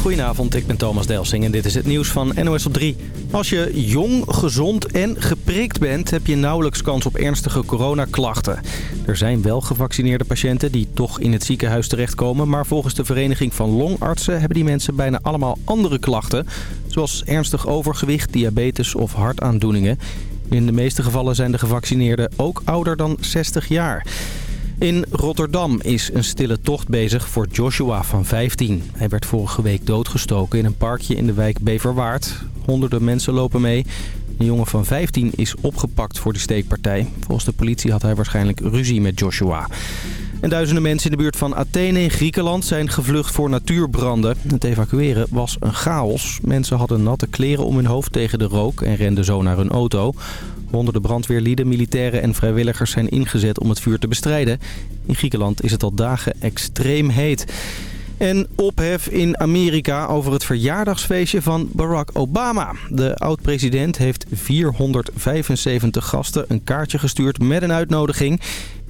Goedenavond, ik ben Thomas Delsing en dit is het nieuws van NOS op 3. Als je jong, gezond en geprikt bent, heb je nauwelijks kans op ernstige coronaklachten. Er zijn wel gevaccineerde patiënten die toch in het ziekenhuis terechtkomen... maar volgens de Vereniging van Longartsen hebben die mensen bijna allemaal andere klachten... zoals ernstig overgewicht, diabetes of hartaandoeningen. In de meeste gevallen zijn de gevaccineerden ook ouder dan 60 jaar. In Rotterdam is een stille tocht bezig voor Joshua van 15. Hij werd vorige week doodgestoken in een parkje in de wijk Beverwaard. Honderden mensen lopen mee. Een jongen van 15 is opgepakt voor de steekpartij. Volgens de politie had hij waarschijnlijk ruzie met Joshua. En duizenden mensen in de buurt van Athene in Griekenland zijn gevlucht voor natuurbranden. Het evacueren was een chaos. Mensen hadden natte kleren om hun hoofd tegen de rook en renden zo naar hun auto. Honderden brandweerlieden, militairen en vrijwilligers zijn ingezet om het vuur te bestrijden. In Griekenland is het al dagen extreem heet. En ophef in Amerika over het verjaardagsfeestje van Barack Obama. De oud-president heeft 475 gasten een kaartje gestuurd met een uitnodiging.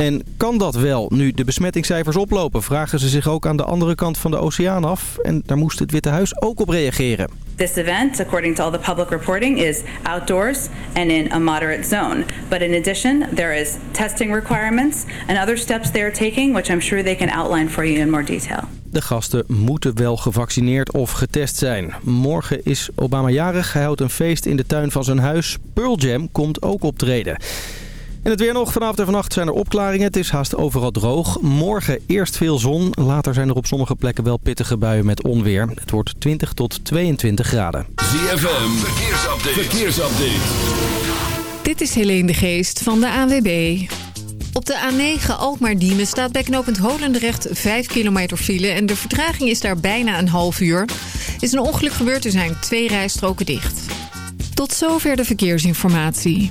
En kan dat wel? Nu de besmettingscijfers oplopen, vragen ze zich ook aan de andere kant van de oceaan af. En daar moest het Witte Huis ook op reageren. This event, according to all the public reporting, is outdoors and in a moderate zone. But in addition, there is testing requirements and other steps they are taking, which I'm sure they can outline for you in more detail. De gasten moeten wel gevaccineerd of getest zijn. Morgen is Obama jarig. Hij houdt een feest in de tuin van zijn huis. Pearl Jam komt ook optreden. En het weer nog. Vanavond en vannacht zijn er opklaringen. Het is haast overal droog. Morgen eerst veel zon. Later zijn er op sommige plekken wel pittige buien met onweer. Het wordt 20 tot 22 graden. ZFM, verkeersupdate. verkeersupdate. Dit is Helene de Geest van de ANWB. Op de A9 Alkmaar-Diemen staat bij knooppunt Holendrecht 5 kilometer file... en de vertraging is daar bijna een half uur. Is een ongeluk gebeurd, er zijn twee rijstroken dicht. Tot zover de verkeersinformatie.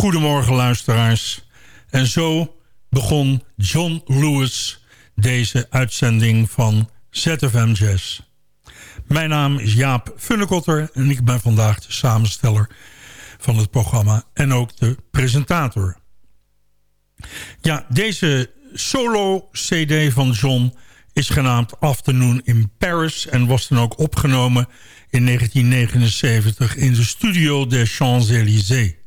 Goedemorgen luisteraars. En zo begon John Lewis deze uitzending van ZFM Jazz. Mijn naam is Jaap Funnekotter en ik ben vandaag de samensteller van het programma en ook de presentator. Ja, deze solo-cd van John is genaamd Afternoon in Paris... en was dan ook opgenomen in 1979 in de studio des Champs-Élysées.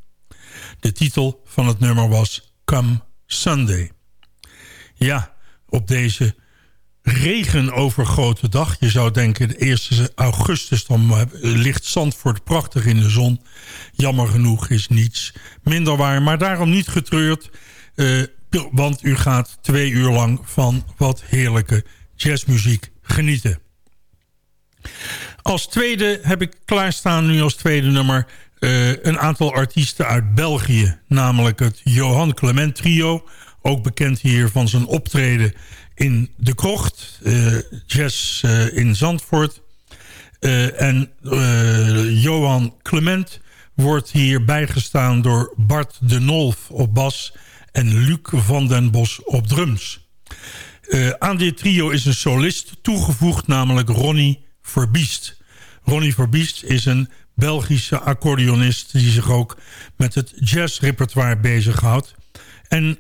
De titel van het nummer was Come Sunday. Ja, op deze regenovergrote dag. Je zou denken de 1 augustus, dan ligt Zandvoort prachtig in de zon. Jammer genoeg is niets minder waar. Maar daarom niet getreurd, uh, want u gaat twee uur lang van wat heerlijke jazzmuziek genieten. Als tweede heb ik klaarstaan nu als tweede nummer... Uh, een aantal artiesten uit België. Namelijk het Johan Clement Trio. Ook bekend hier van zijn optreden in De Krocht. Uh, jazz uh, in Zandvoort. en Johan Clement wordt hier bijgestaan door Bart de Nolf op bas... en Luc van den Bos op drums. aan dit trio is een solist toegevoegd, namelijk Ronnie Verbiest. Ronnie Verbiest is een Belgische accordeonist... die zich ook met het jazzrepertoire bezighoudt. En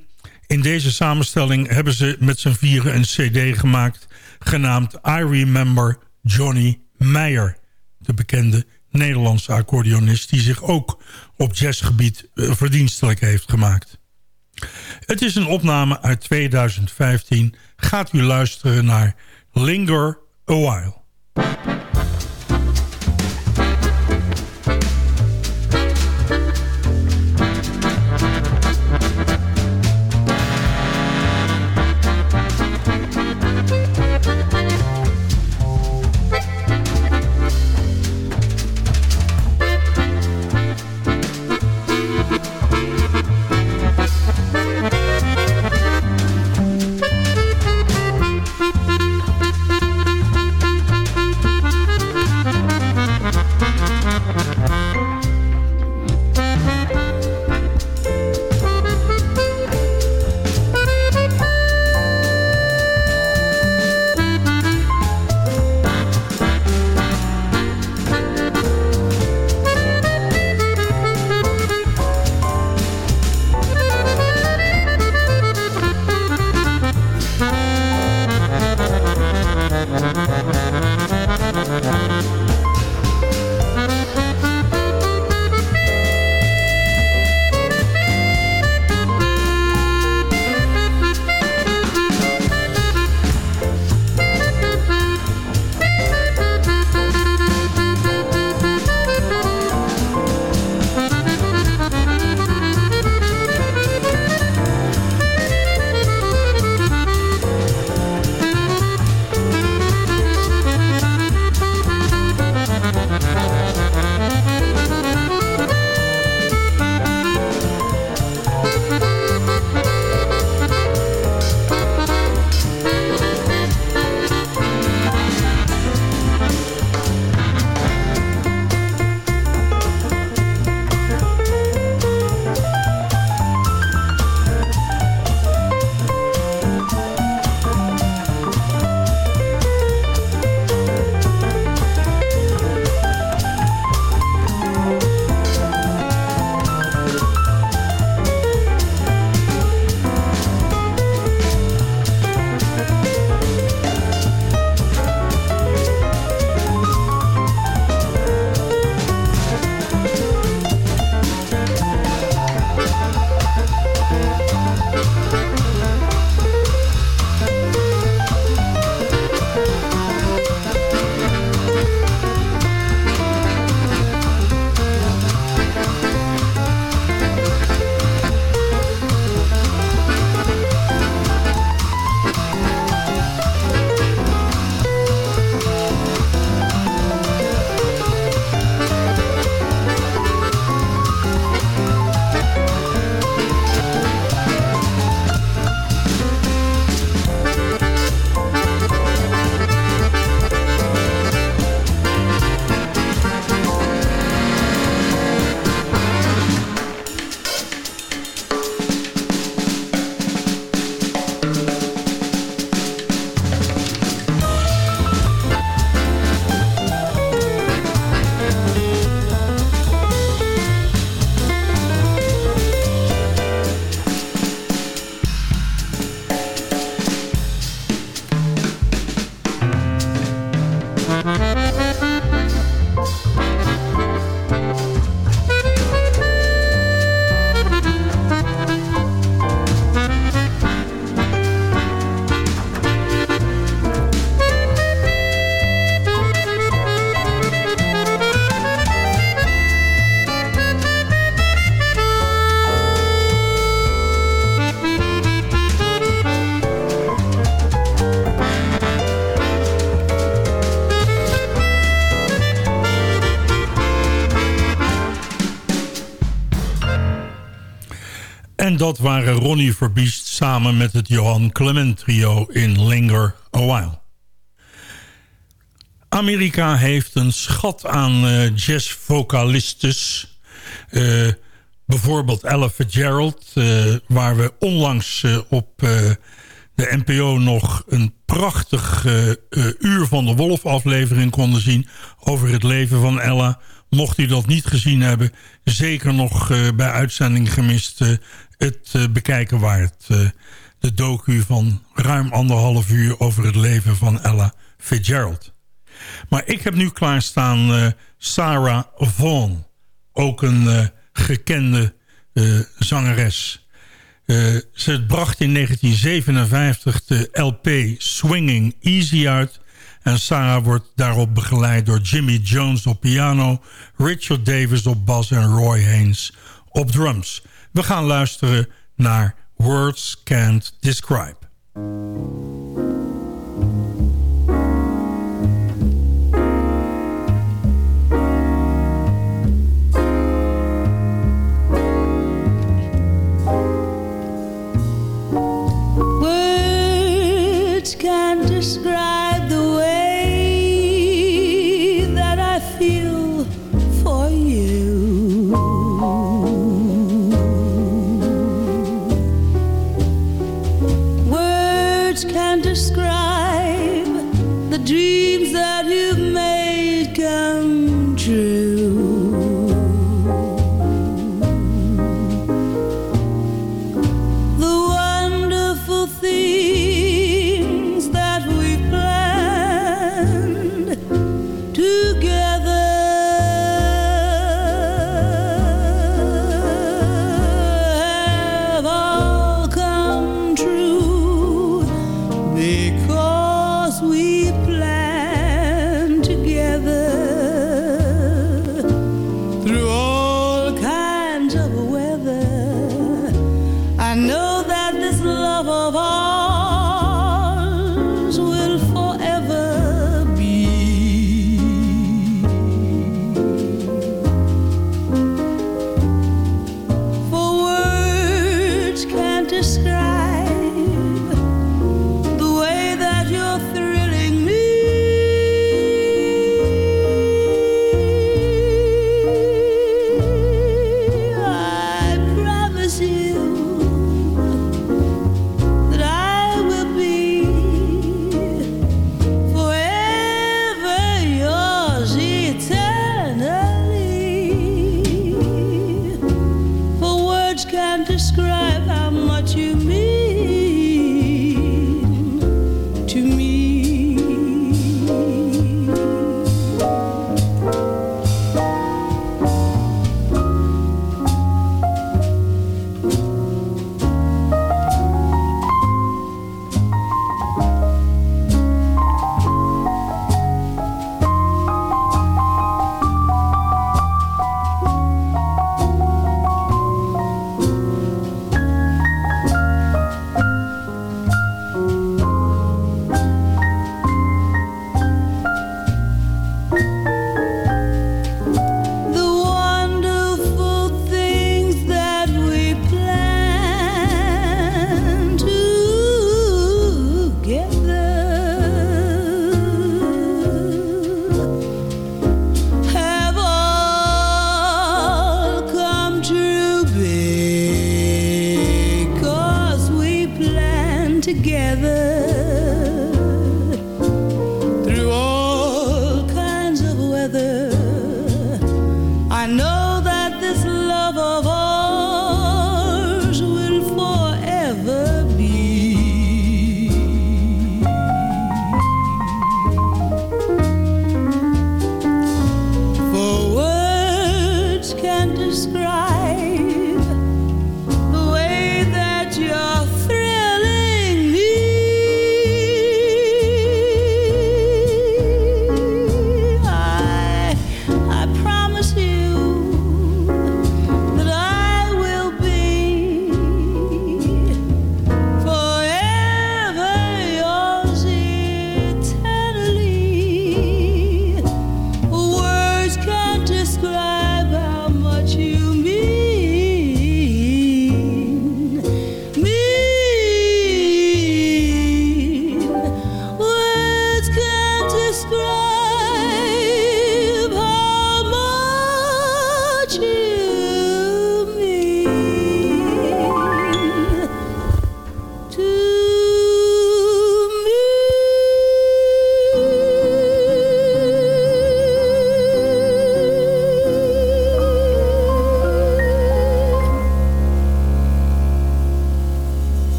in deze samenstelling hebben ze met z'n vieren een cd gemaakt... genaamd I Remember Johnny Meyer. De bekende Nederlandse accordeonist... die zich ook op jazzgebied eh, verdienstelijk heeft gemaakt. Het is een opname uit 2015. Gaat u luisteren naar Linger a While. Dat waren Ronnie Verbiest samen met het Johan Clement trio in Linger a While. Amerika heeft een schat aan uh, jazzvocalistes. Uh, bijvoorbeeld Ella Fitzgerald, uh, waar we onlangs op de NPO nog een prachtig Uur van de Wolf aflevering konden zien... over het leven van Ella. Mocht u dat niet gezien hebben, zeker nog bij uitzending gemist... het bekijken waard. de docu van ruim anderhalf uur over het leven van Ella Fitzgerald. Maar ik heb nu klaarstaan uh, Sarah Vaughan. Ook een gekende zangeres. ze bracht in 1957 de LP Swinging Easy uit. En Sarah wordt daarop begeleid door Jimmy Jones op piano... Richard Davis op bas en Roy Haynes op drums. We gaan luisteren naar Words Can't Describe. describe of all.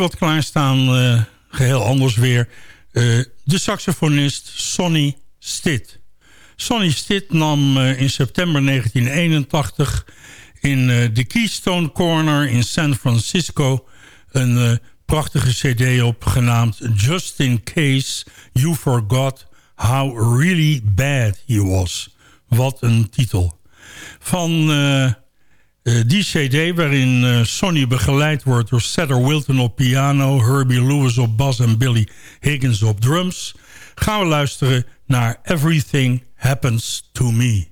Wat klaarstaan, uh, geheel anders weer. Uh, de saxofonist Sonny Stitt. Sonny Stitt nam uh, in september 1981 in de Keystone Corner in San Francisco... een prachtige cd op genaamd Just In Case You Forgot How Really Bad He Was... Wat een titel. Van uh, die cd waarin uh, Sonny begeleid wordt door Cedar Wilton op piano... Herbie Lewis op bas en Billy Higgins op drums... gaan we luisteren naar Everything Happens To Me.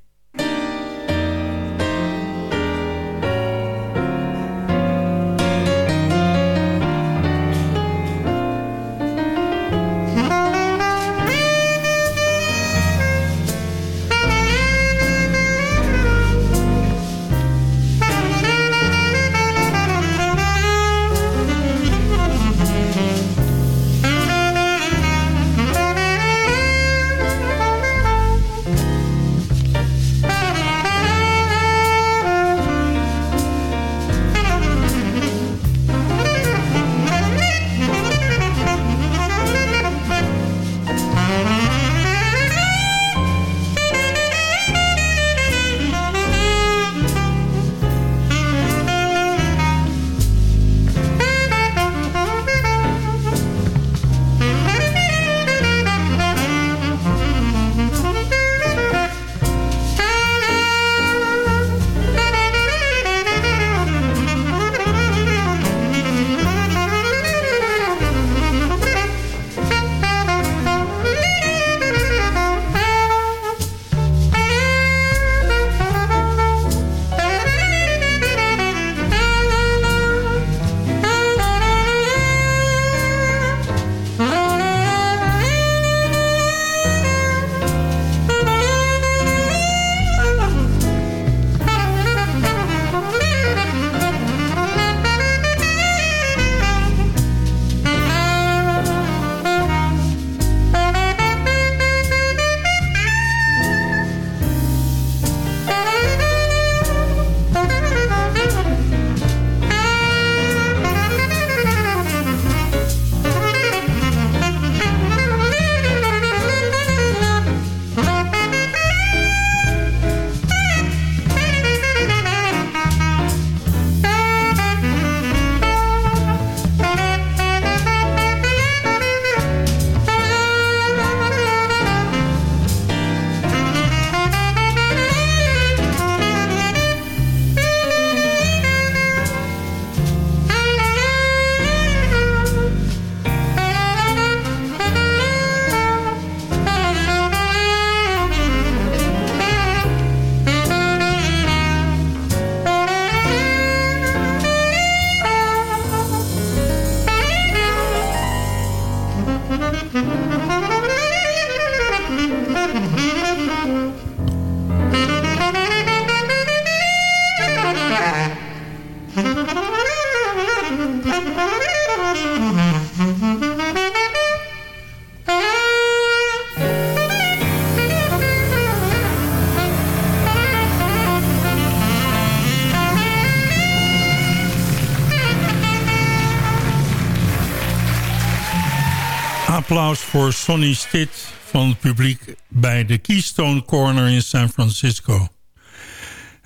Voor Sonny Stitt van het publiek bij de Keystone Corner in San Francisco.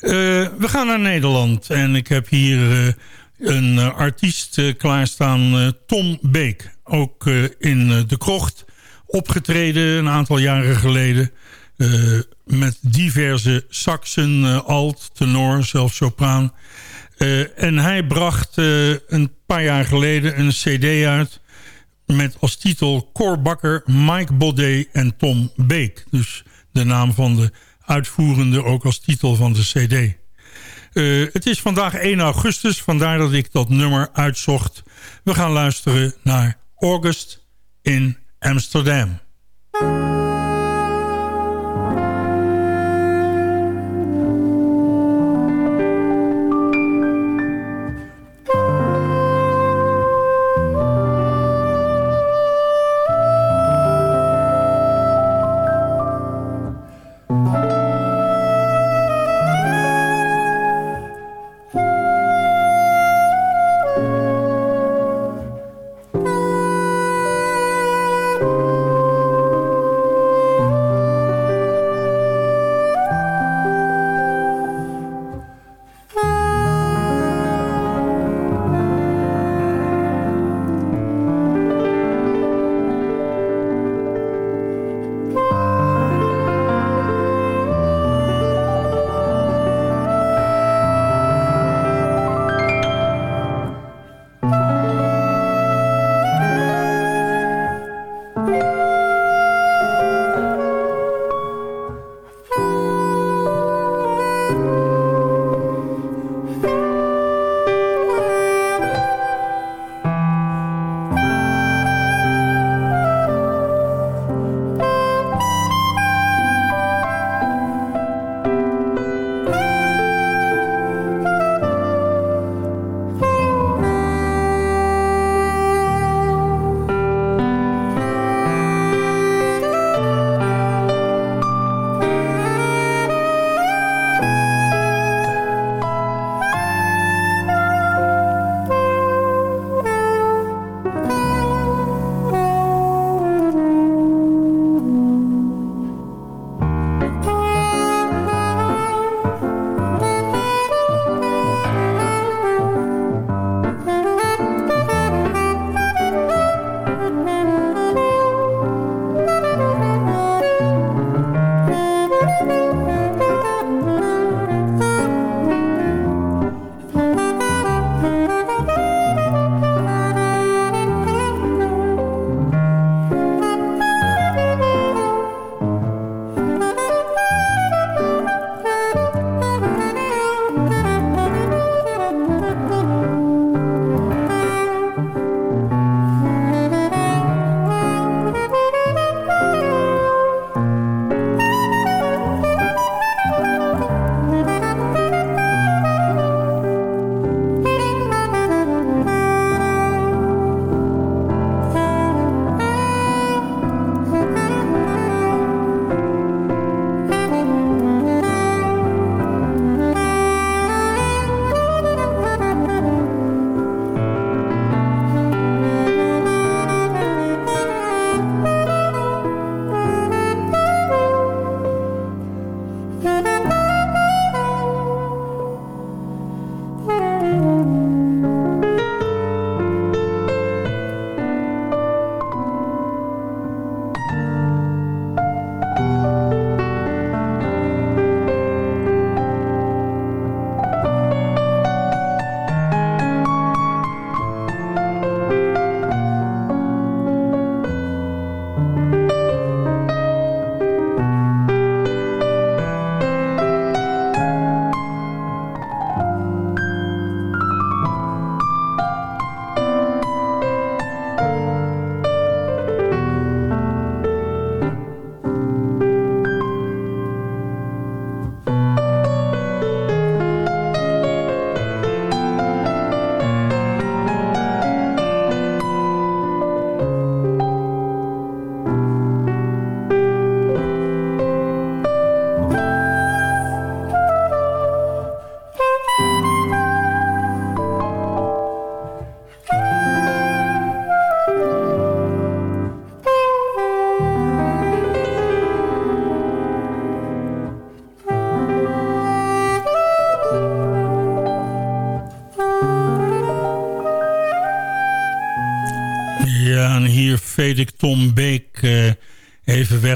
Uh, we gaan naar Nederland en ik heb hier uh, een uh, artiest klaarstaan, Tom Beek. Ook in De Krocht opgetreden een aantal jaren geleden. met diverse saxen, alt, tenor, zelfs sopraan. en hij bracht een paar jaar geleden een cd uit met als titel Cor Bakker, Mike Baudet en Tom Beek. Dus de naam van de uitvoerende ook als titel van de cd. Uh, het is vandaag 1 augustus, vandaar dat ik dat nummer uitzocht. We gaan luisteren naar August in Amsterdam.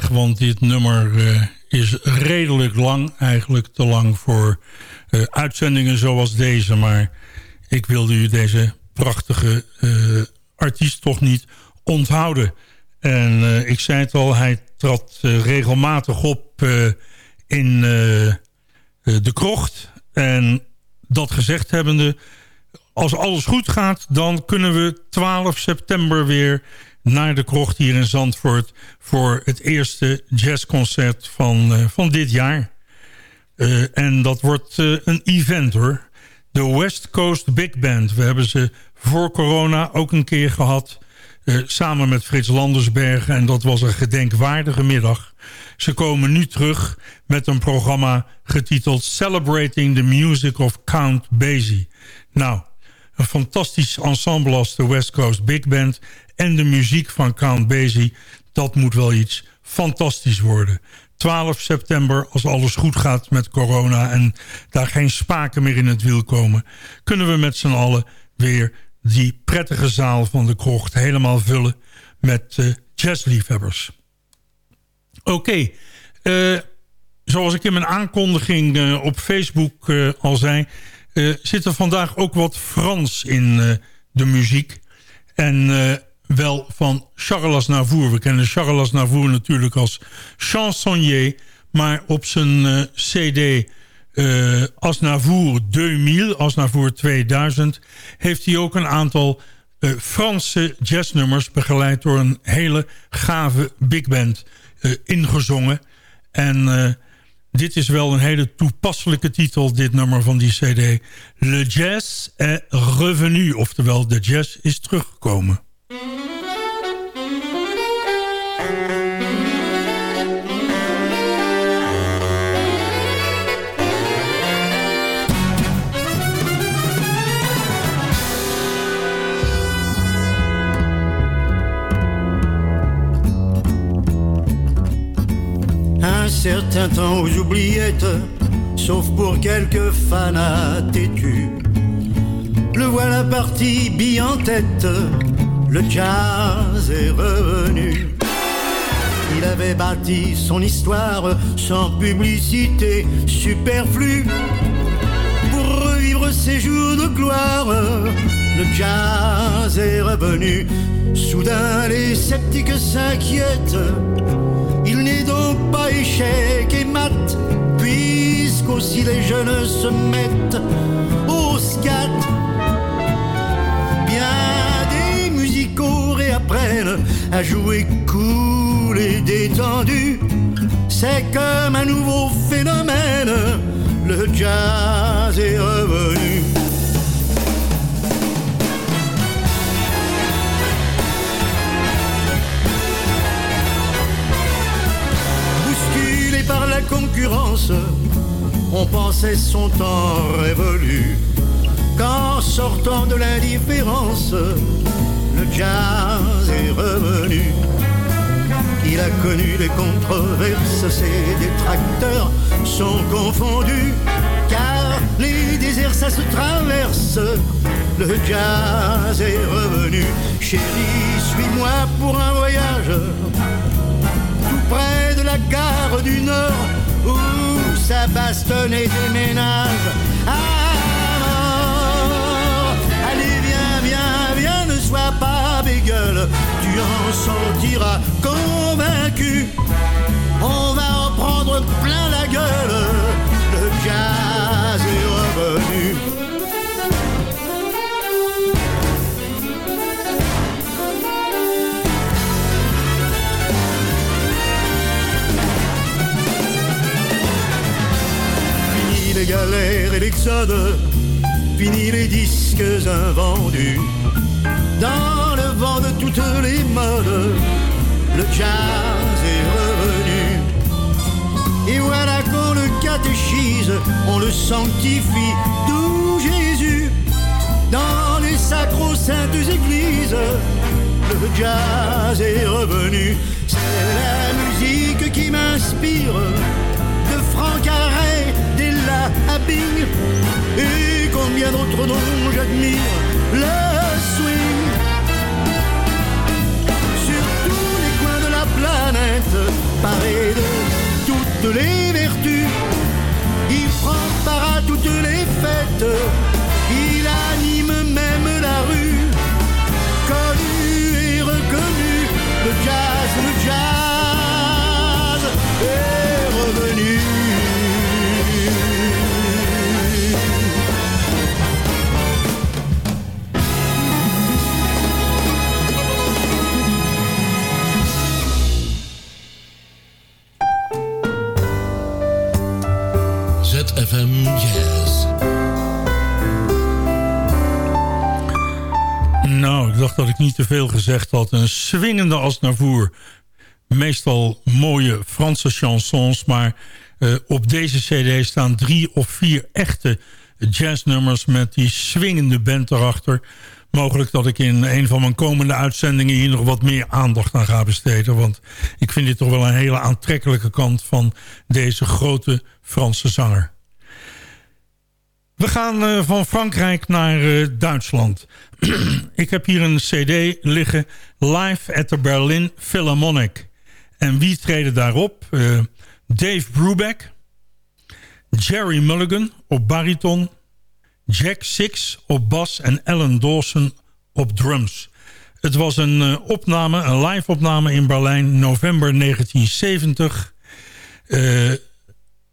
Want dit nummer uh, is redelijk lang. Eigenlijk te lang voor uh, uitzendingen zoals deze. Maar ik wilde u deze prachtige artiest toch niet onthouden. En ik zei het al, hij trad regelmatig op in de krocht. En dat gezegd hebbende als alles goed gaat, dan kunnen we 12 september weer naar de krocht hier in Zandvoort... voor het eerste jazzconcert van, uh, van dit jaar. Uh, en dat wordt uh, een event hoor. De West Coast Big Band. We hebben ze voor corona ook een keer gehad... samen met Frits Landersbergen. En dat was een gedenkwaardige middag. Ze komen nu terug met een programma getiteld... Celebrating the Music of Count Basie. Nou, een fantastisch ensemble als de West Coast Big Band en de muziek van Count Basie. Dat moet wel iets fantastisch worden. 12 september, als alles goed gaat met corona... en daar geen spaken meer in het wiel komen... kunnen we met z'n allen weer die prettige zaal van de krocht helemaal vullen... met uh, jazzliefhebbers. Oké, eh, zoals ik in mijn aankondiging uh, op Facebook al zei... zit er vandaag ook wat Frans in de muziek. En wel van Charles Aznavour. We kennen Charles Aznavour natuurlijk als chansonnier... maar op zijn uh, cd uh, Aznavour 2000, Aznavour 2000... heeft hij ook een aantal uh, Franse jazznummers... begeleid door een hele gave big band ingezongen. En dit is wel een hele toepasselijke titel, dit nummer van die cd. Le jazz est revenu, oftewel de jazz is teruggekomen. Un certain temps aux oubliettes, sauf pour quelques fanats têtus. Le voilà parti, bille en tête, le jazz est revenu. Il avait bâti son histoire sans publicité superflue. Pour revivre ses jours de gloire, le jazz est revenu. Soudain, les sceptiques s'inquiètent. Il n'est donc pas échec et mat, puisqu'aussi les jeunes se mettent à jouer cool et détendu. C'est comme un nouveau phénomène, le jazz est revenu. Bousculé par la concurrence, on pensait son temps révolu. Qu'en sortant de l'indifférence, le jazz est revenu. Il a connu des controverses, ses détracteurs sont confondus, car les déserts ça se traverse. Le jazz est revenu. Chérie, suis-moi pour un voyage, tout près de la gare du Nord, où ça bastonne déménage. Tu en sortiras convaincu. On va en prendre plein la gueule, le jazz est revenu. Fini les galères et l'exode, fini les disques invendus. Dans de toutes les modes, le jazz est revenu. Et voilà qu'on le catéchise, on le sanctifie, d'où Jésus. Dans les sacro-saintes églises, le jazz est revenu. C'est la musique qui m'inspire, de Franck Arrêt, d'Ella Abing, et combien d'autres noms j'admire. Paré de toutes les vertus. Il prend part à toutes les fêtes, dat ik niet te veel gezegd had. Een swingende als naar voer. Meestal mooie Franse chansons, maar eh, op deze cd staan drie of vier echte jazznummers met die swingende band erachter. Mogelijk dat ik in een van mijn komende uitzendingen hier nog wat meer aandacht aan ga besteden. Want ik vind dit toch wel een hele aantrekkelijke kant van deze grote Franse zanger. We gaan eh, van Frankrijk naar eh, Duitsland. ik heb hier een cd liggen. Live at the Berlin Philharmonic. En wie treden daarop? Eh, Dave Brubeck. Jerry Mulligan op bariton. Jack Six op bas en Alan Dawson op drums. Het was een opname, een live opname in Berlijn, november 1970. Eh,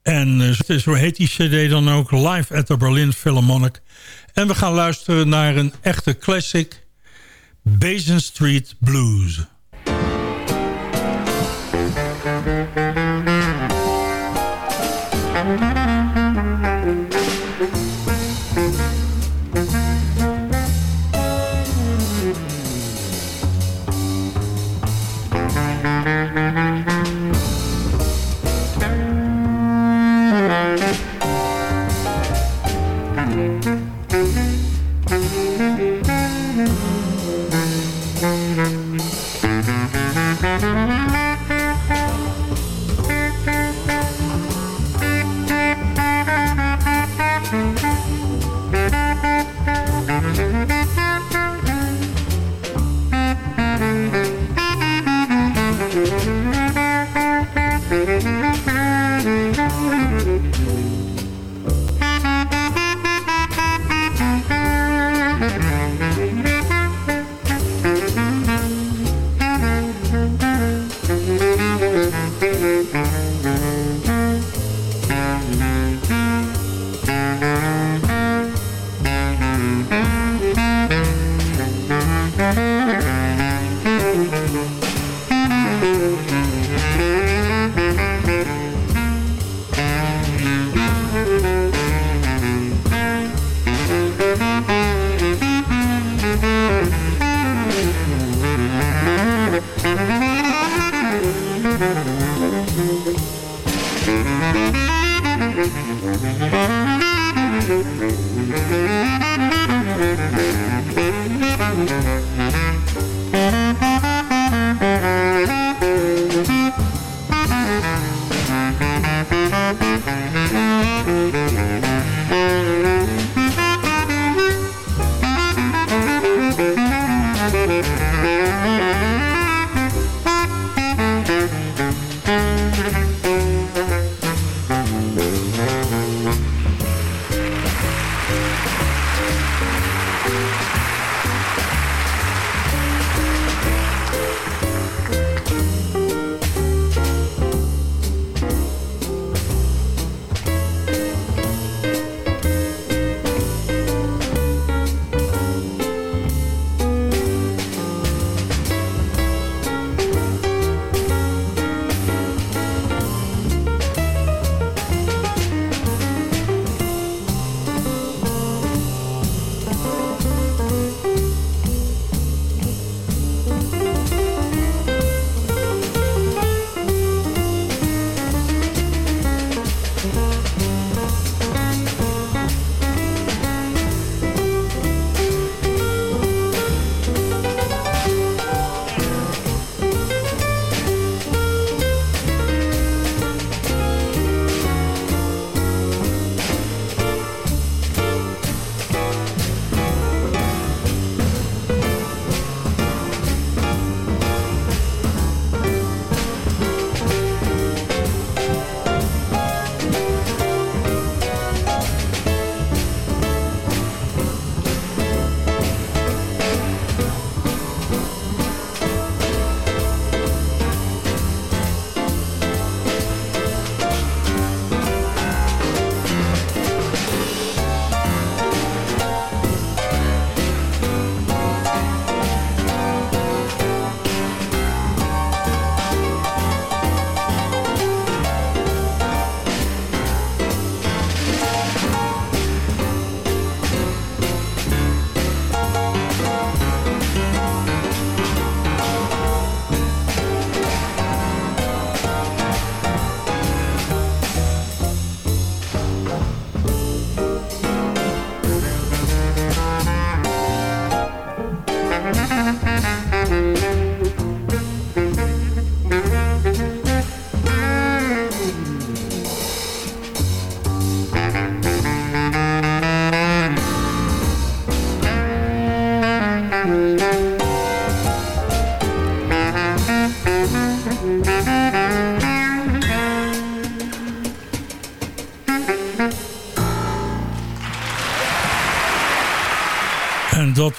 en eh, zo heet die cd dan ook Live at the Berlin Philharmonic. En we gaan luisteren naar een echte classic... Basin Street Blues.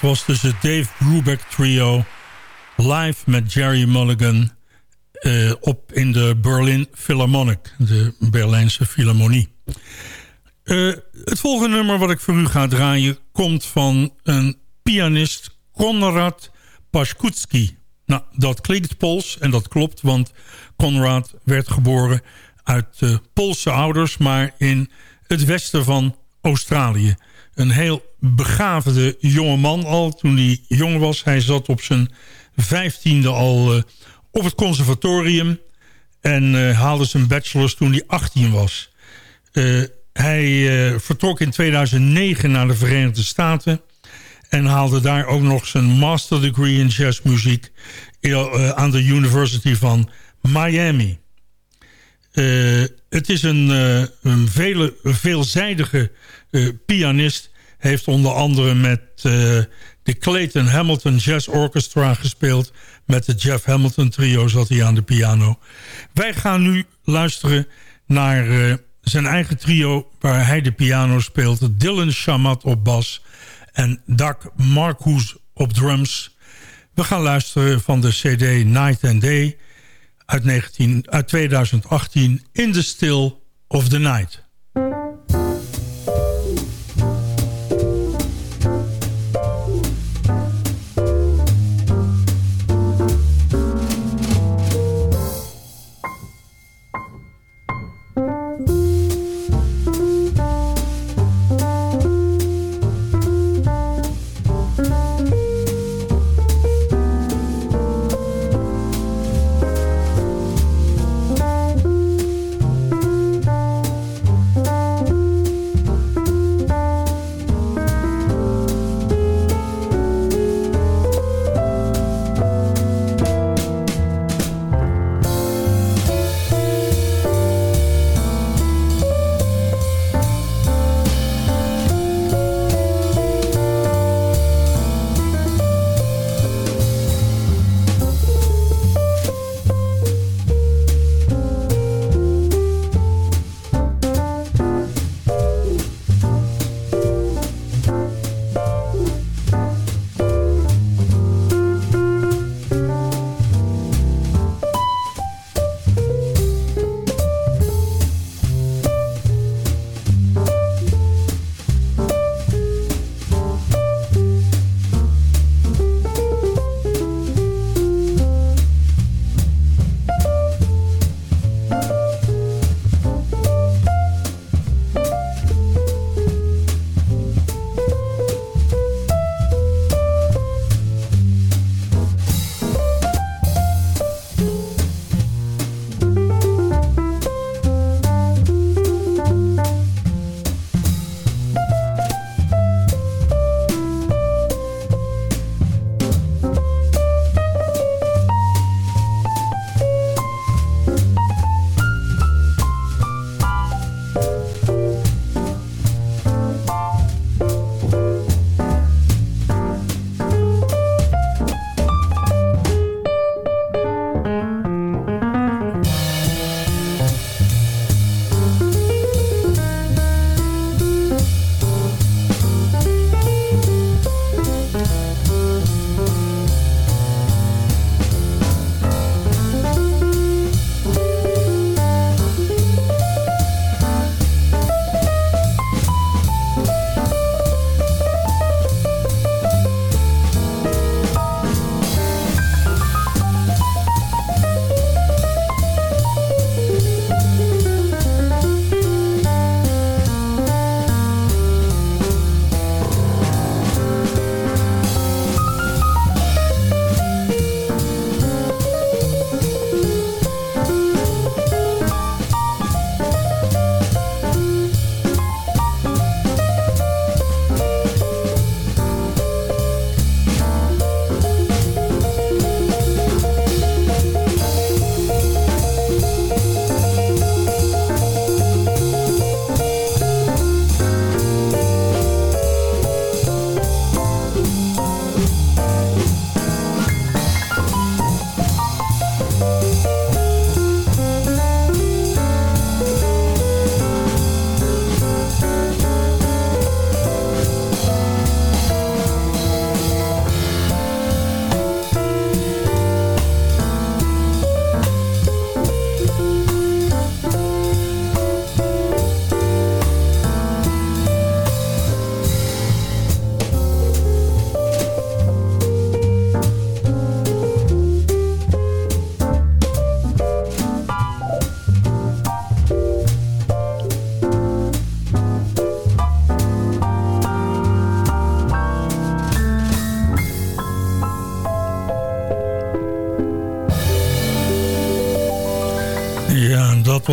Dat was dus het Dave Brubeck trio. Live met Jerry Mulligan uh, op in de Berlin Philharmonic. De Berlijnse Philharmonie. Uh, het volgende nummer wat ik voor u ga draaien... komt van een pianist Konrad Paskutski. Nou, dat klinkt Pools en dat klopt... want Konrad werd geboren uit uh, Poolse ouders... maar in het westen van Australië een heel begaafde jonge man al toen hij jong was. Hij zat op zijn vijftiende al uh, op het conservatorium... en uh, haalde zijn bachelors toen hij 18 was. Uh, hij vertrok in 2009 naar de Verenigde Staten... en haalde daar ook nog zijn master degree in jazzmuziek... aan de University van Miami. Het is een, een vele, veelzijdige uh, pianist heeft onder andere met de Clayton Hamilton Jazz Orchestra gespeeld. Met de Jeff Hamilton trio zat hij aan de piano. Wij gaan nu luisteren naar zijn eigen trio waar hij de piano speelt. Dylan Shamat op bas en Doug Marcus op drums. We gaan luisteren van de cd Night and Day uit, 19, uit 2018 In the Still of the Night.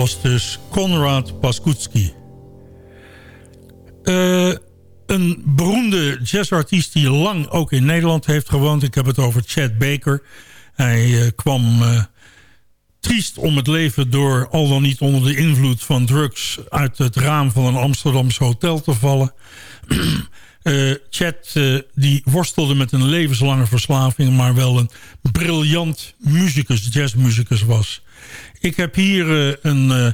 Was dus Konrad Paskutski. Uh, een beroemde jazzartiest die lang ook in Nederland heeft gewoond. Ik heb het over Chad Baker. Hij uh, kwam uh, triest om het leven door al dan niet onder de invloed van drugs... uit het raam van een Amsterdamse hotel te vallen. Chad die worstelde met een levenslange verslaving... maar wel een briljant muzikus, jazzmuzikus was. Ik heb hier uh, een uh,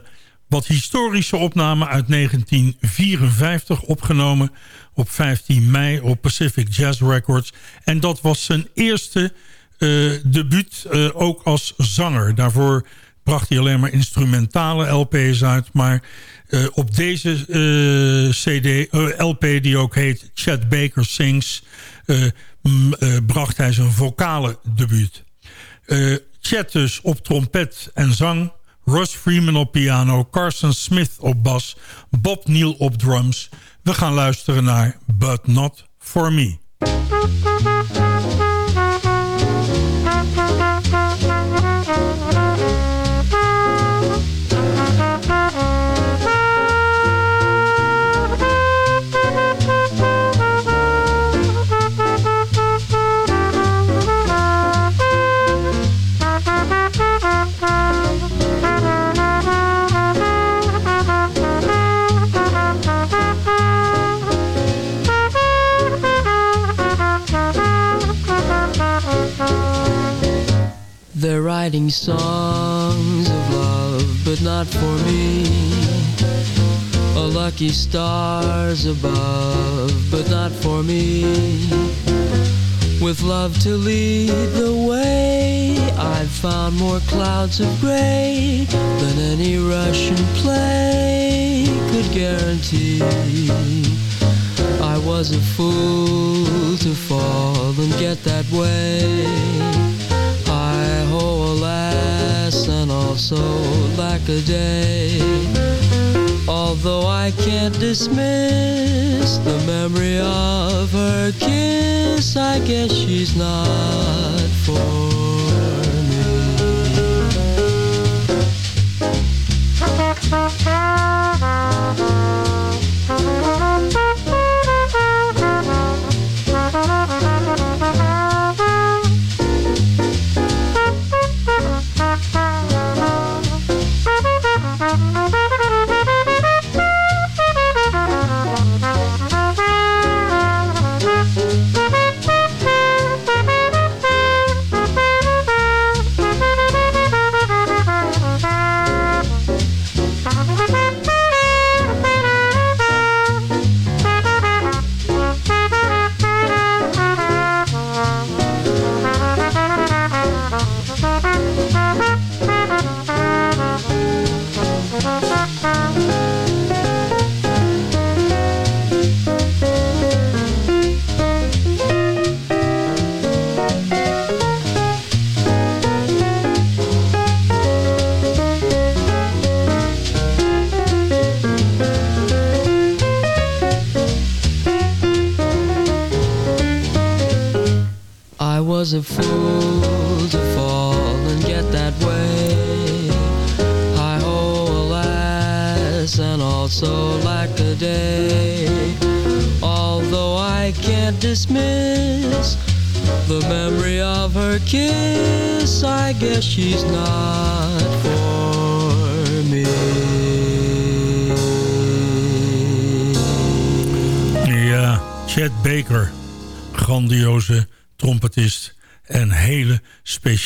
wat historische opname uit 1954 opgenomen... op 15 mei op Pacific Jazz Records. En dat was zijn eerste uh, debuut ook als zanger. Daarvoor bracht hij alleen maar instrumentale LP's uit... maar op deze CD, LP die ook heet Chad Baker Sings... bracht hij zijn vocale debuut. Chet dus op trompet en zang. Russ Freeman op piano. Carson Smith op bas. Bob Neal op drums. We gaan luisteren naar But Not For Me. They're songs of love, but not for me. A lucky stars above, but not for me. With love to lead the way, I've found more clouds of gray than any Russian play could guarantee. I was a fool to fall and get that way oh and also lack a day. Although I can't dismiss the memory of her kiss, I guess she's not for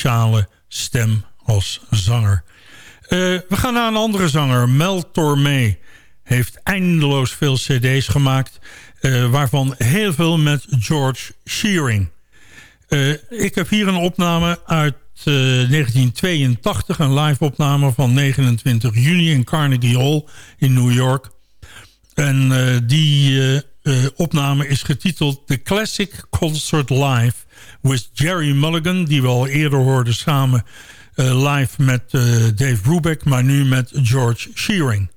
speciale stem als zanger. Uh, we gaan naar een andere zanger, Mel Tormé. Heeft eindeloos veel cd's gemaakt, uh, waarvan heel veel met George Shearing. Uh, ik heb hier een opname uit 1982, een live opname van 29 juni in Carnegie Hall in New York. En die opname is getiteld The Classic Concert Live with Jerry Mulligan... die we al eerder hoorden samen uh, live met uh, Dave Brubeck... maar nu met George Shearing.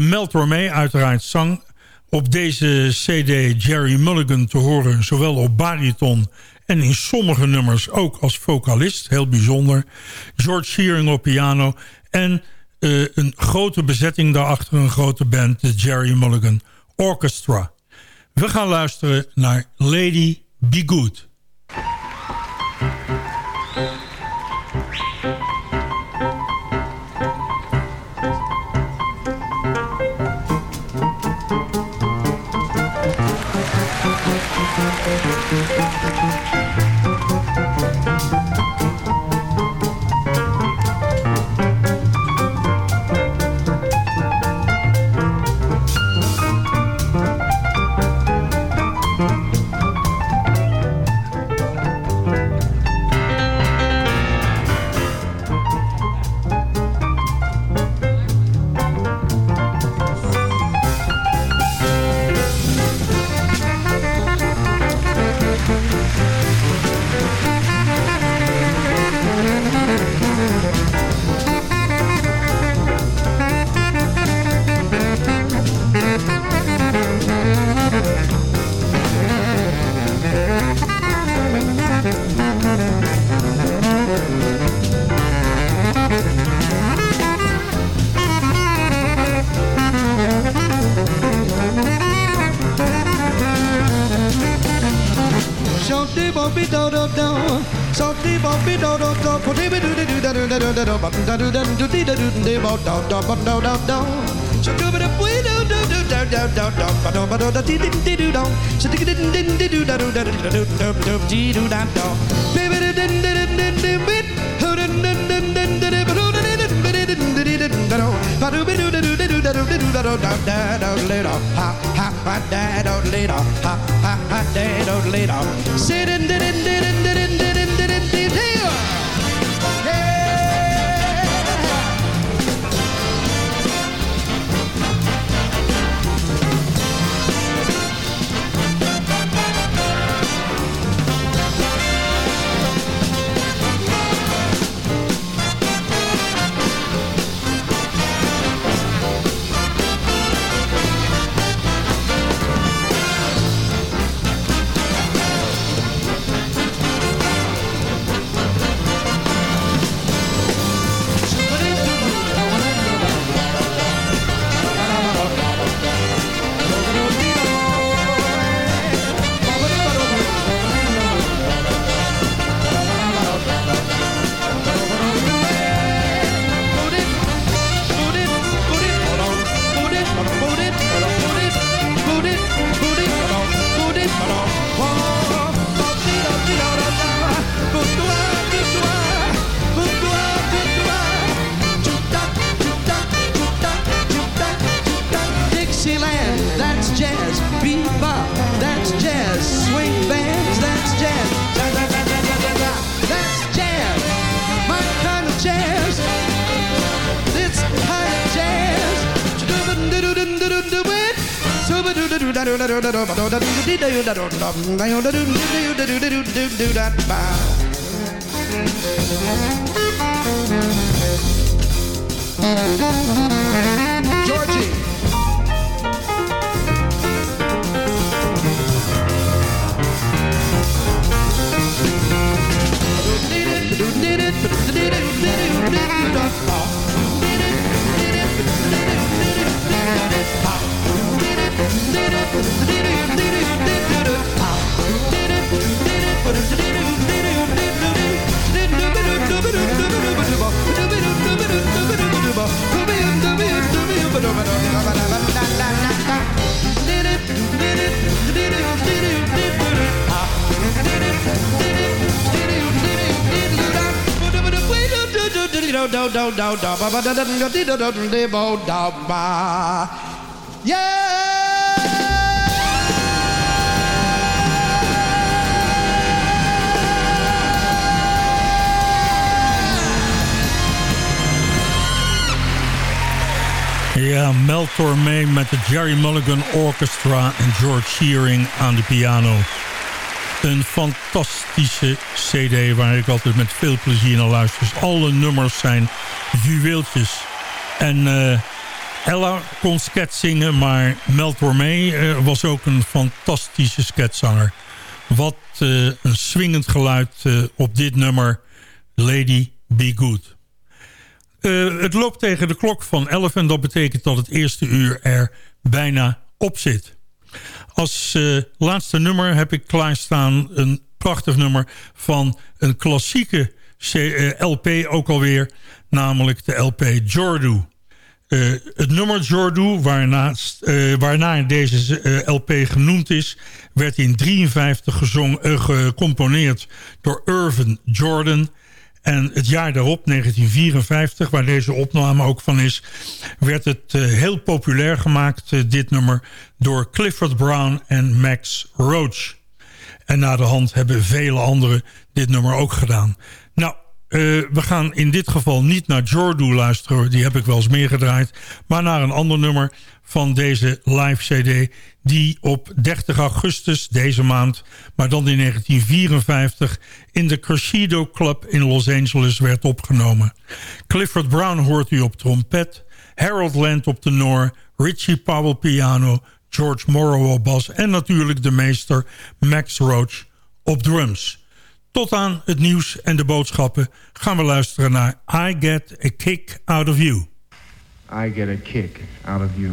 Mel Tormé uiteraard zang. Op deze cd Jerry Mulligan te horen... zowel op bariton en in sommige nummers ook als vocalist. Heel bijzonder. George Shearing op piano en eh, een grote bezetting daarachter, een grote band, de Jerry Mulligan Orchestra. We gaan luisteren naar Lady Be Good. Sit in that's jazz. Bebop, that's jazz. Swing bands, that's jazz. Da, da, da, da, da, da, da. That's jazz. My kind of jazz. This kind of jazz. Do-do-do-do-do-do-do-do-it. Yeah! Ja, Mel Tormé met de Jerry Mulligan Orchestra en George Shearing aan de piano. Een fantastische cd waar ik altijd met veel plezier naar luister. Alle nummers zijn juweeltjes. En uh, Ella kon sket zingen, maar Mel Tormé uh, was ook een fantastische sketzanger. Wat een swingend geluid op dit nummer, Lady Be Good. Uh, het loopt tegen de klok van 11 en dat betekent dat het eerste uur er bijna op zit. Als uh, laatste nummer heb ik klaarstaan een prachtig nummer van een klassieke LP ook alweer, namelijk de LP Jordu. Het nummer Jordu, waarna, uh, waarna deze LP genoemd is... werd in 1953 gezong, gecomponeerd door Irvin Jordan... En het jaar daarop, 1954, waar deze opname ook van is... werd het heel populair gemaakt, dit nummer... door Clifford Brown en Max Roach. En na de hand hebben vele anderen dit nummer ook gedaan. Uh, we gaan in dit geval niet naar Jordu luisteren. Die heb ik wel eens meer gedraaid. Maar naar een ander nummer van deze live cd. Die op 30 augustus deze maand. Maar dan in 1954 in de Crescido Club in Los Angeles werd opgenomen. Clifford Brown hoort u op trompet. Harold Land op tenor. Richie Powell piano. George Morrow op bas. En natuurlijk de meester Max Roach op drums. Tot aan het nieuws en de boodschappen gaan we luisteren naar I Get a Kick Out of You. I get a kick out of you.